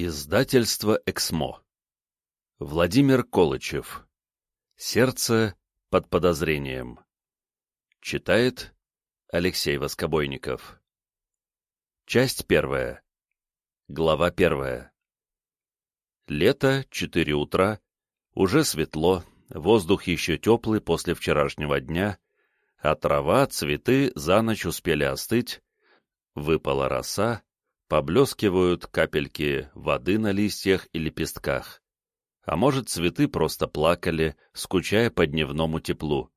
Издательство «Эксмо». Владимир Колычев. Сердце под подозрением. Читает Алексей Воскобойников. Часть первая. Глава первая. Лето, четыре утра, уже светло, воздух еще теплый после вчерашнего дня, а трава, цветы за ночь успели остыть, выпала роса, поблескивают капельки воды на листьях и лепестках. А может, цветы просто плакали, скучая по дневному теплу.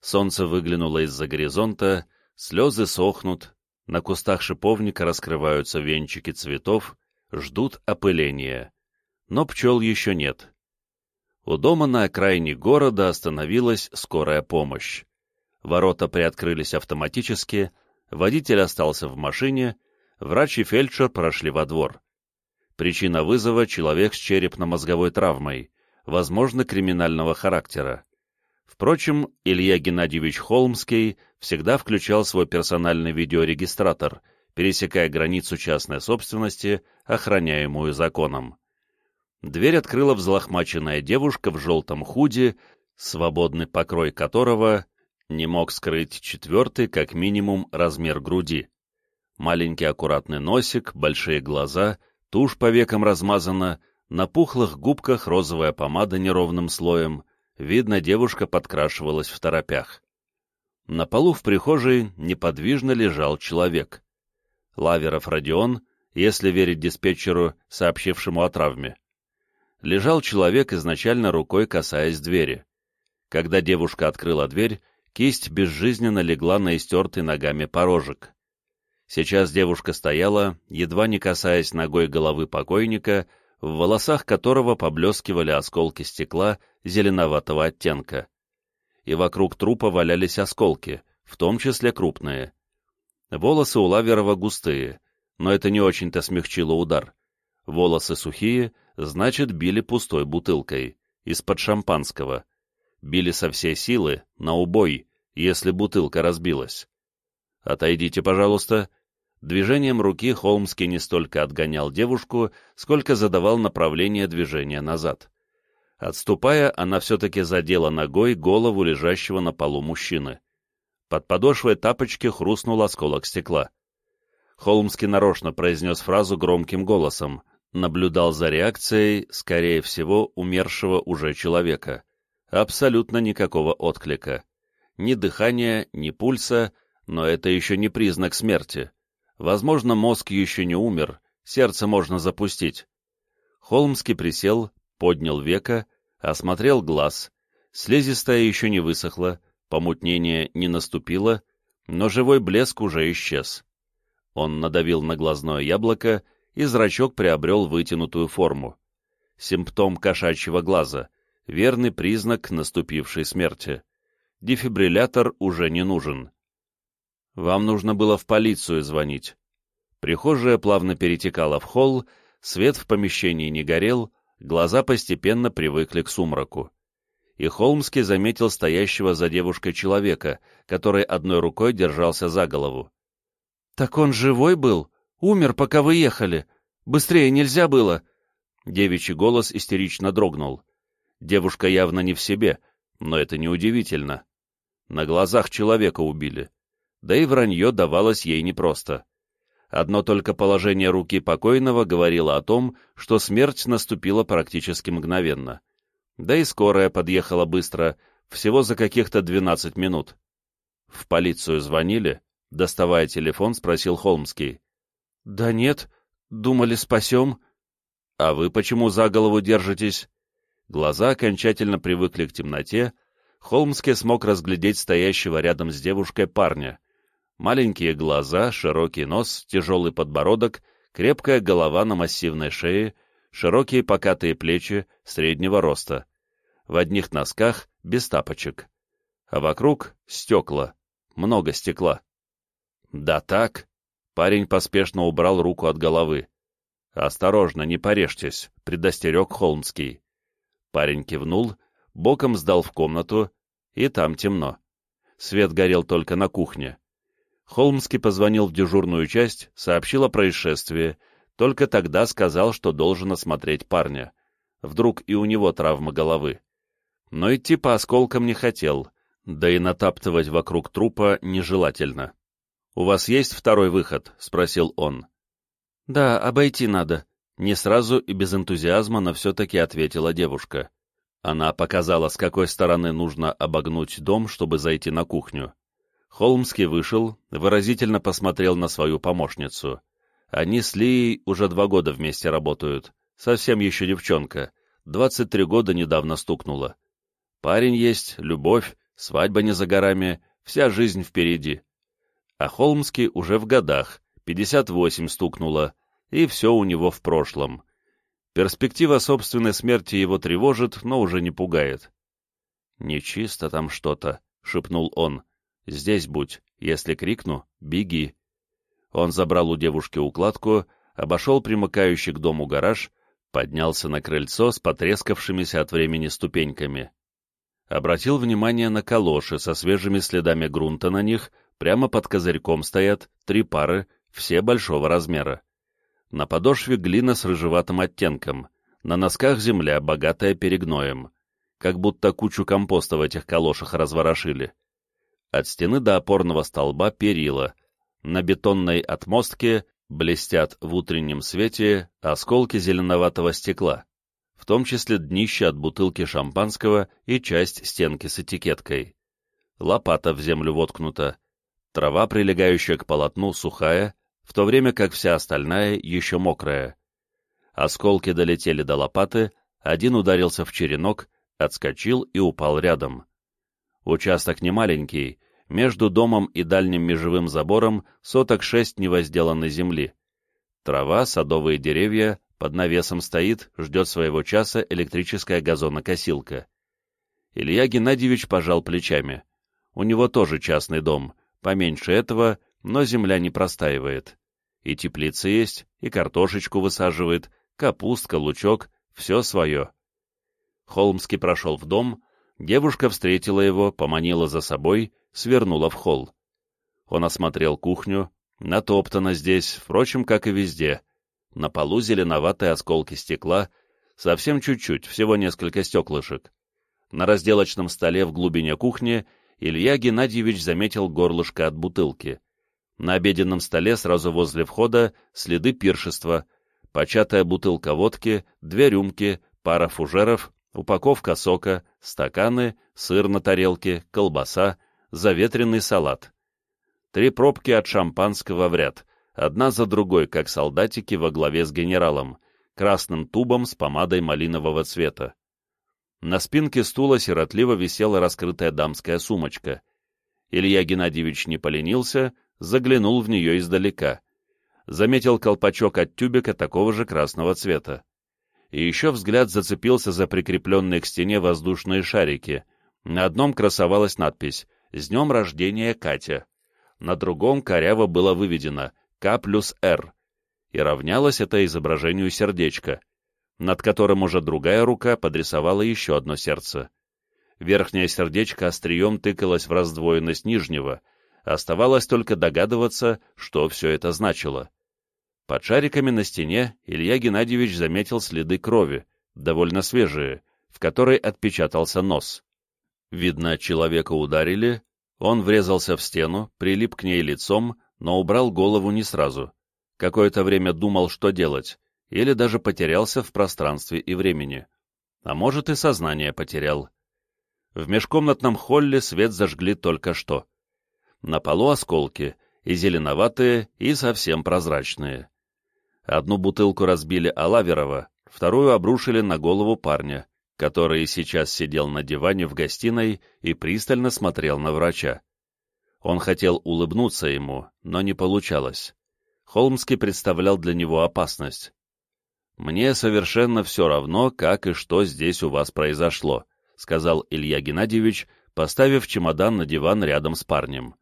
Солнце выглянуло из-за горизонта, слезы сохнут, на кустах шиповника раскрываются венчики цветов, ждут опыления. Но пчел еще нет. У дома на окраине города остановилась скорая помощь. Ворота приоткрылись автоматически, водитель остался в машине, врач и фельдшер прошли во двор. Причина вызова — человек с черепно-мозговой травмой, возможно, криминального характера. Впрочем, Илья Геннадьевич Холмский всегда включал свой персональный видеорегистратор, пересекая границу частной собственности, охраняемую законом. Дверь открыла взлохмаченная девушка в желтом худи, свободный покрой которого не мог скрыть четвертый, как минимум, размер груди. Маленький аккуратный носик, большие глаза, тушь по векам размазана, на пухлых губках розовая помада неровным слоем, видно, девушка подкрашивалась в торопях. На полу в прихожей неподвижно лежал человек. Лаверов Родион, если верить диспетчеру, сообщившему о травме. Лежал человек, изначально рукой касаясь двери. Когда девушка открыла дверь, кисть безжизненно легла на истертый ногами порожек. Сейчас девушка стояла, едва не касаясь ногой головы покойника, в волосах которого поблескивали осколки стекла зеленоватого оттенка. И вокруг трупа валялись осколки, в том числе крупные. Волосы у Лаверова густые, но это не очень-то смягчило удар. Волосы сухие, значит, били пустой бутылкой, из-под шампанского. Били со всей силы, на убой, если бутылка разбилась. «Отойдите, пожалуйста», Движением руки Холмский не столько отгонял девушку, сколько задавал направление движения назад. Отступая, она все-таки задела ногой голову лежащего на полу мужчины. Под подошвой тапочки хрустнул осколок стекла. Холмский нарочно произнес фразу громким голосом, наблюдал за реакцией, скорее всего, умершего уже человека. Абсолютно никакого отклика. Ни дыхания, ни пульса, но это еще не признак смерти. Возможно, мозг еще не умер, сердце можно запустить. Холмский присел, поднял века, осмотрел глаз. Слезистая еще не высохла, помутнение не наступило, но живой блеск уже исчез. Он надавил на глазное яблоко, и зрачок приобрел вытянутую форму. Симптом кошачьего глаза, верный признак наступившей смерти. Дефибриллятор уже не нужен. Вам нужно было в полицию звонить. Прихожая плавно перетекала в холл, свет в помещении не горел, глаза постепенно привыкли к сумраку. И Холмский заметил стоящего за девушкой человека, который одной рукой держался за голову. «Так он живой был? Умер, пока вы ехали? Быстрее нельзя было!» Девичий голос истерично дрогнул. Девушка явно не в себе, но это неудивительно. На глазах человека убили да и вранье давалось ей непросто. Одно только положение руки покойного говорило о том, что смерть наступила практически мгновенно. Да и скорая подъехала быстро, всего за каких-то 12 минут. «В полицию звонили?» — доставая телефон, спросил Холмский. «Да нет, думали, спасем». «А вы почему за голову держитесь?» Глаза окончательно привыкли к темноте, Холмский смог разглядеть стоящего рядом с девушкой парня — Маленькие глаза, широкий нос, тяжелый подбородок, крепкая голова на массивной шее, широкие покатые плечи среднего роста. В одних носках, без тапочек. А вокруг стекла, много стекла. «Да так!» — парень поспешно убрал руку от головы. «Осторожно, не порежьтесь», — предостерег Холмский. Парень кивнул, боком сдал в комнату, и там темно. Свет горел только на кухне. Холмский позвонил в дежурную часть, сообщил о происшествии. только тогда сказал, что должен осмотреть парня. Вдруг и у него травма головы. Но идти по осколкам не хотел, да и натаптывать вокруг трупа нежелательно. «У вас есть второй выход?» — спросил он. «Да, обойти надо», — не сразу и без энтузиазма, но все-таки ответила девушка. Она показала, с какой стороны нужно обогнуть дом, чтобы зайти на кухню. Холмский вышел, выразительно посмотрел на свою помощницу. Они с Лией уже два года вместе работают. Совсем еще девчонка. Двадцать три года недавно стукнула. Парень есть, любовь, свадьба не за горами, вся жизнь впереди. А Холмский уже в годах, пятьдесят восемь стукнуло, и все у него в прошлом. Перспектива собственной смерти его тревожит, но уже не пугает. «Нечисто там что-то», — шепнул он. «Здесь будь. Если крикну, беги». Он забрал у девушки укладку, обошел примыкающий к дому гараж, поднялся на крыльцо с потрескавшимися от времени ступеньками. Обратил внимание на калоши со свежими следами грунта на них, прямо под козырьком стоят три пары, все большого размера. На подошве глина с рыжеватым оттенком, на носках земля, богатая перегноем. Как будто кучу компоста в этих калошах разворошили. От стены до опорного столба перила. На бетонной отмостке блестят в утреннем свете осколки зеленоватого стекла, в том числе днище от бутылки шампанского и часть стенки с этикеткой. Лопата в землю воткнута, трава, прилегающая к полотну, сухая, в то время как вся остальная еще мокрая. Осколки долетели до лопаты, один ударился в черенок, отскочил и упал рядом. Участок немаленький, между домом и дальним межевым забором соток шесть невозделанной земли. Трава, садовые деревья, под навесом стоит, ждет своего часа электрическая газонокосилка. Илья Геннадьевич пожал плечами. У него тоже частный дом, поменьше этого, но земля не простаивает. И теплица есть, и картошечку высаживает, капустка, лучок, все свое. Холмский прошел в дом, девушка встретила его, поманила за собой, свернула в холл. Он осмотрел кухню, натоптано здесь, впрочем, как и везде. На полу зеленоватые осколки стекла, совсем чуть-чуть, всего несколько стеклышек. На разделочном столе в глубине кухни Илья Геннадьевич заметил горлышко от бутылки — на обеденном столе сразу возле входа следы пиршества, початая бутылка водки, две рюмки, пара фужеров, упаковка сока, стаканы, сыр на тарелке, колбаса, заветренный салат. Три пробки от шампанского в ряд, одна за другой, как солдатики во главе с генералом, красным тубом с помадой малинового цвета. На спинке стула сиротливо висела раскрытая дамская сумочка. Илья Геннадьевич не поленился, заглянул в нее издалека. Заметил колпачок от тюбика такого же красного цвета. И еще взгляд зацепился за прикрепленные к стене воздушные шарики. На одном красовалась надпись «С днем рождения, Катя». На другом коряво было выведено «К плюс Р». И равнялось это изображению сердечка, над которым уже другая рука подрисовала еще одно сердце. Верхнее сердечко острием тыкалось в раздвоенность нижнего — Оставалось только догадываться, что все это значило. Под шариками на стене Илья Геннадьевич заметил следы крови, довольно свежие, в которой отпечатался нос. Видно, человека ударили, он врезался в стену, прилип к ней лицом, но убрал голову не сразу. Какое-то время думал, что делать, или даже потерялся в пространстве и времени. А может, и сознание потерял. В межкомнатном холле свет зажгли только что. На полу осколки, и зеленоватые, и совсем прозрачные. Одну бутылку разбили Алаверова, вторую обрушили на голову парня, который сейчас сидел на диване в гостиной и пристально смотрел на врача. Он хотел улыбнуться ему, но не получалось. Холмский представлял для него опасность. «Мне совершенно все равно, как и что здесь у вас произошло», сказал Илья Геннадьевич, поставив чемодан на диван рядом с парнем.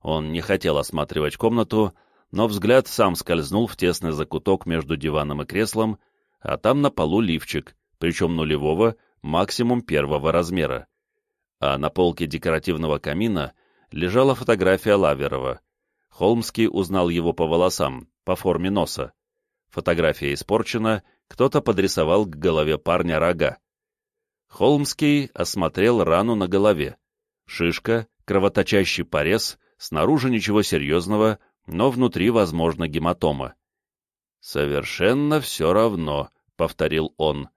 Он не хотел осматривать комнату, но взгляд сам скользнул в тесный закуток между диваном и креслом, а там на полу лифчик, причем нулевого, максимум первого размера. А на полке декоративного камина лежала фотография Лаверова. Холмский узнал его по волосам, по форме носа. Фотография испорчена, кто-то подрисовал к голове парня рога. Холмский осмотрел рану на голове. Шишка, кровоточащий порез, снаружи ничего серьезного, но внутри, возможно, гематома. «Совершенно все равно», — повторил он.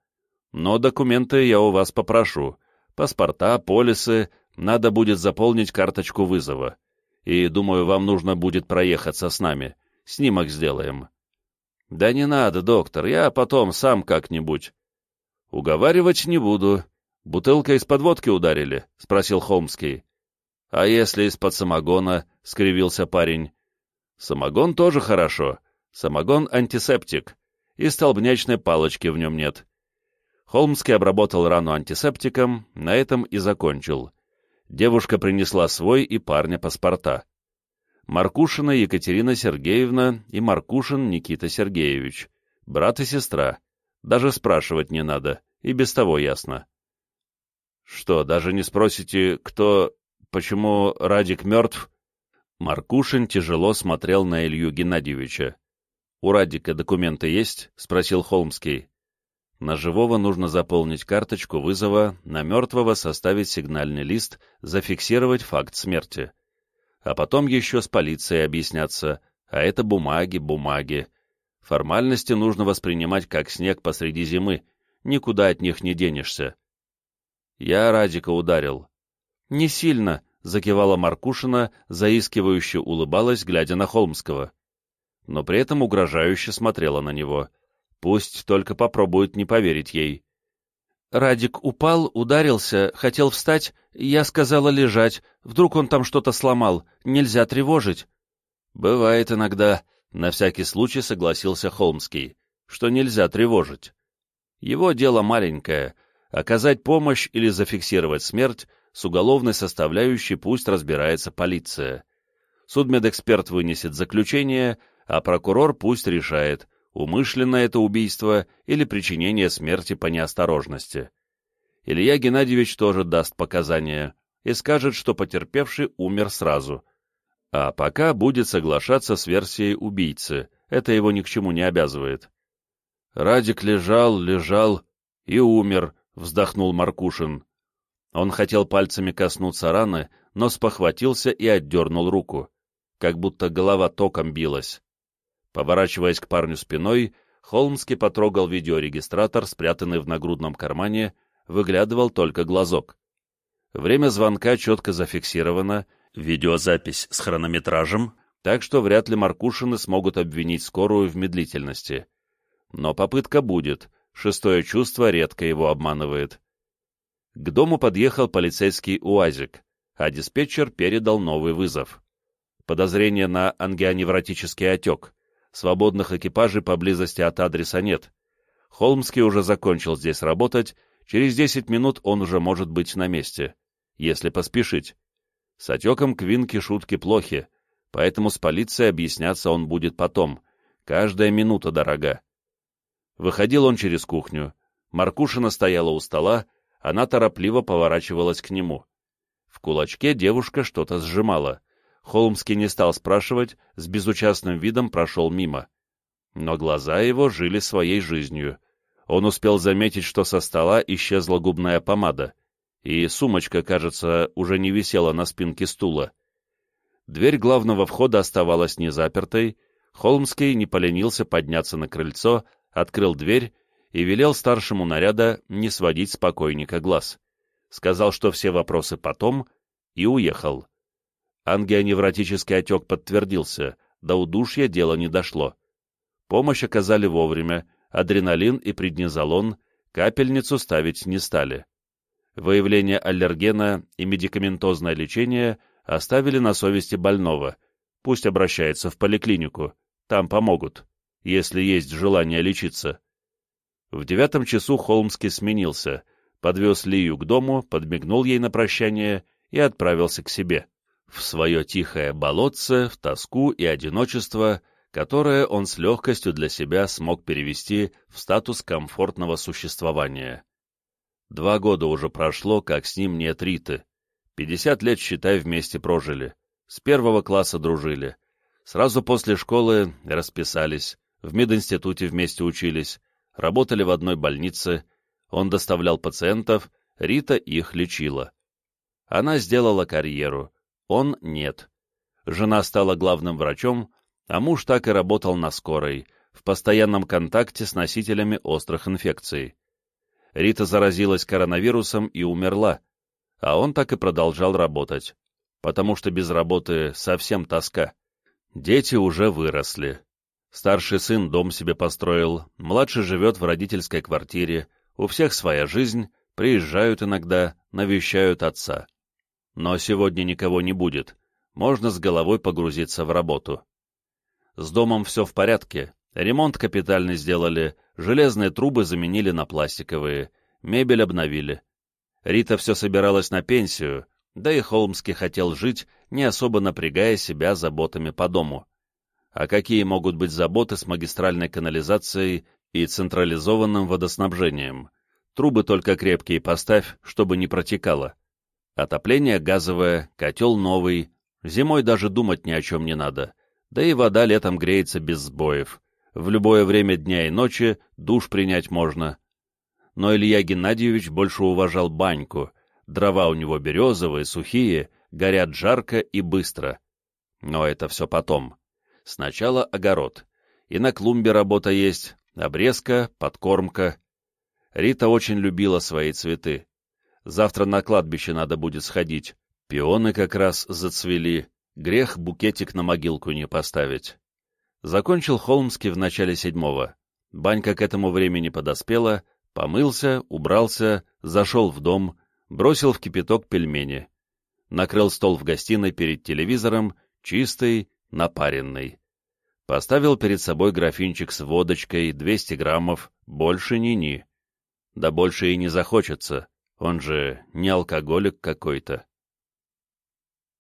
«Но документы я у вас попрошу. Паспорта, полисы, надо будет заполнить карточку вызова. И, думаю, вам нужно будет проехаться с нами. Снимок сделаем». «Да не надо, доктор, я потом сам как-нибудь». «Уговаривать не буду. Бутылка из-под водки ударили?» — спросил Холмский. «А если из-под самогона?» — скривился парень. «Самогон тоже хорошо. Самогон — антисептик. И столбнячной палочки в нем нет». Холмский обработал рану антисептиком, на этом и закончил. Девушка принесла свой и парня паспорта. Маркушина Екатерина Сергеевна и Маркушин Никита Сергеевич. Брат и сестра. Даже спрашивать не надо, и без того ясно. Что, даже не спросите, кто... почему Радик мертв? Маркушин тяжело смотрел на Илью Геннадьевича. «У Радика документы есть?» — спросил Холмский. На живого нужно заполнить карточку вызова, на мертвого составить сигнальный лист, зафиксировать факт смерти а потом еще с полицией объясняться, а это бумаги, бумаги. Формальности нужно воспринимать как снег посреди зимы, никуда от них не денешься. Я Радика ударил. Не сильно, закивала Маркушина, заискивающе улыбалась, глядя на Холмского. Но при этом угрожающе смотрела на него. Пусть только попробует не поверить ей. Радик упал, ударился, хотел встать, я сказала лежать, вдруг он там что-то сломал, нельзя тревожить. Бывает иногда, на всякий случай согласился Холмский, что нельзя тревожить. Его дело маленькое — оказать помощь или зафиксировать смерть, с уголовной составляющей пусть разбирается полиция. Судмедэксперт вынесет заключение, а прокурор пусть решает, умышленно это убийство или причинение смерти по неосторожности. Илья Геннадьевич тоже даст показания и скажет, что потерпевший умер сразу. А пока будет соглашаться с версией убийцы, это его ни к чему не обязывает. Радик лежал, лежал и умер, вздохнул Маркушин. Он хотел пальцами коснуться раны, но спохватился и отдернул руку, как будто голова током билась. Поворачиваясь к парню спиной, Холмский потрогал видеорегистратор, спрятанный в нагрудном кармане, выглядывал только глазок. Время звонка четко зафиксировано, видеозапись с хронометражем, так что вряд ли Маркушины смогут обвинить скорую в медлительности. Но попытка будет, шестое чувство редко его обманывает. К дому подъехал полицейский УАЗик, а диспетчер передал новый вызов. Подозрение на ангионевротический отек — свободных экипажей поблизости от адреса нет. Холмский уже закончил здесь работать, через 10 минут он уже может быть на месте, если поспешить. С отеком Квинки шутки плохи, поэтому с полицией объясняться он будет потом. Каждая минута дорога. Выходил он через кухню. Маркушина стояла у стола, она торопливо поворачивалась к нему. В кулачке девушка что-то сжимала. Холмский не стал спрашивать, с безучастным видом прошел мимо. Но глаза его жили своей жизнью. Он успел заметить, что со стола исчезла губная помада, и сумочка, кажется, уже не висела на спинке стула. Дверь главного входа оставалась незапертой, Холмский не поленился подняться на крыльцо, открыл дверь и велел старшему наряда не сводить с покойника глаз. Сказал, что все вопросы потом, и уехал. Ангионевротический отек подтвердился, до удушья дело не дошло. Помощь оказали вовремя, адреналин и преднизолон, капельницу ставить не стали. Выявление аллергена и медикаментозное лечение оставили на совести больного. Пусть обращается в поликлинику, там помогут, если есть желание лечиться. В девятом часу Холмский сменился, подвез Лию к дому, подмигнул ей на прощание и отправился к себе в свое тихое болотце, в тоску и одиночество, которое он с легкостью для себя смог перевести в статус комфортного существования. Два года уже прошло, как с ним нет Риты. Пятьдесят лет, считай, вместе прожили. С первого класса дружили. Сразу после школы расписались, в мединституте вместе учились, работали в одной больнице, он доставлял пациентов, Рита их лечила. Она сделала карьеру, он нет. Жена стала главным врачом, а муж так и работал на скорой, в постоянном контакте с носителями острых инфекций. Рита заразилась коронавирусом и умерла, а он так и продолжал работать, потому что без работы совсем тоска. Дети уже выросли. Старший сын дом себе построил, младший живет в родительской квартире, у всех своя жизнь, приезжают иногда, навещают отца. Но сегодня никого не будет, можно с головой погрузиться в работу. С домом все в порядке, ремонт капитальный сделали, железные трубы заменили на пластиковые, мебель обновили. Рита все собиралась на пенсию, да и Холмский хотел жить, не особо напрягая себя заботами по дому. А какие могут быть заботы с магистральной канализацией и централизованным водоснабжением? Трубы только крепкие поставь, чтобы не протекало. Отопление газовое, котел новый, зимой даже думать ни о чем не надо. Да и вода летом греется без сбоев. В любое время дня и ночи душ принять можно. Но Илья Геннадьевич больше уважал баньку. Дрова у него березовые, сухие, горят жарко и быстро. Но это все потом. Сначала огород. И на клумбе работа есть, обрезка, подкормка. Рита очень любила свои цветы. Завтра на кладбище надо будет сходить. Пионы как раз зацвели. Грех букетик на могилку не поставить. Закончил Холмский в начале седьмого. Банька к этому времени подоспела, помылся, убрался, зашел в дом, бросил в кипяток пельмени. Накрыл стол в гостиной перед телевизором, чистый, напаренный. Поставил перед собой графинчик с водочкой, 200 граммов, больше ни-ни. Да больше и не захочется, он же не алкоголик какой-то.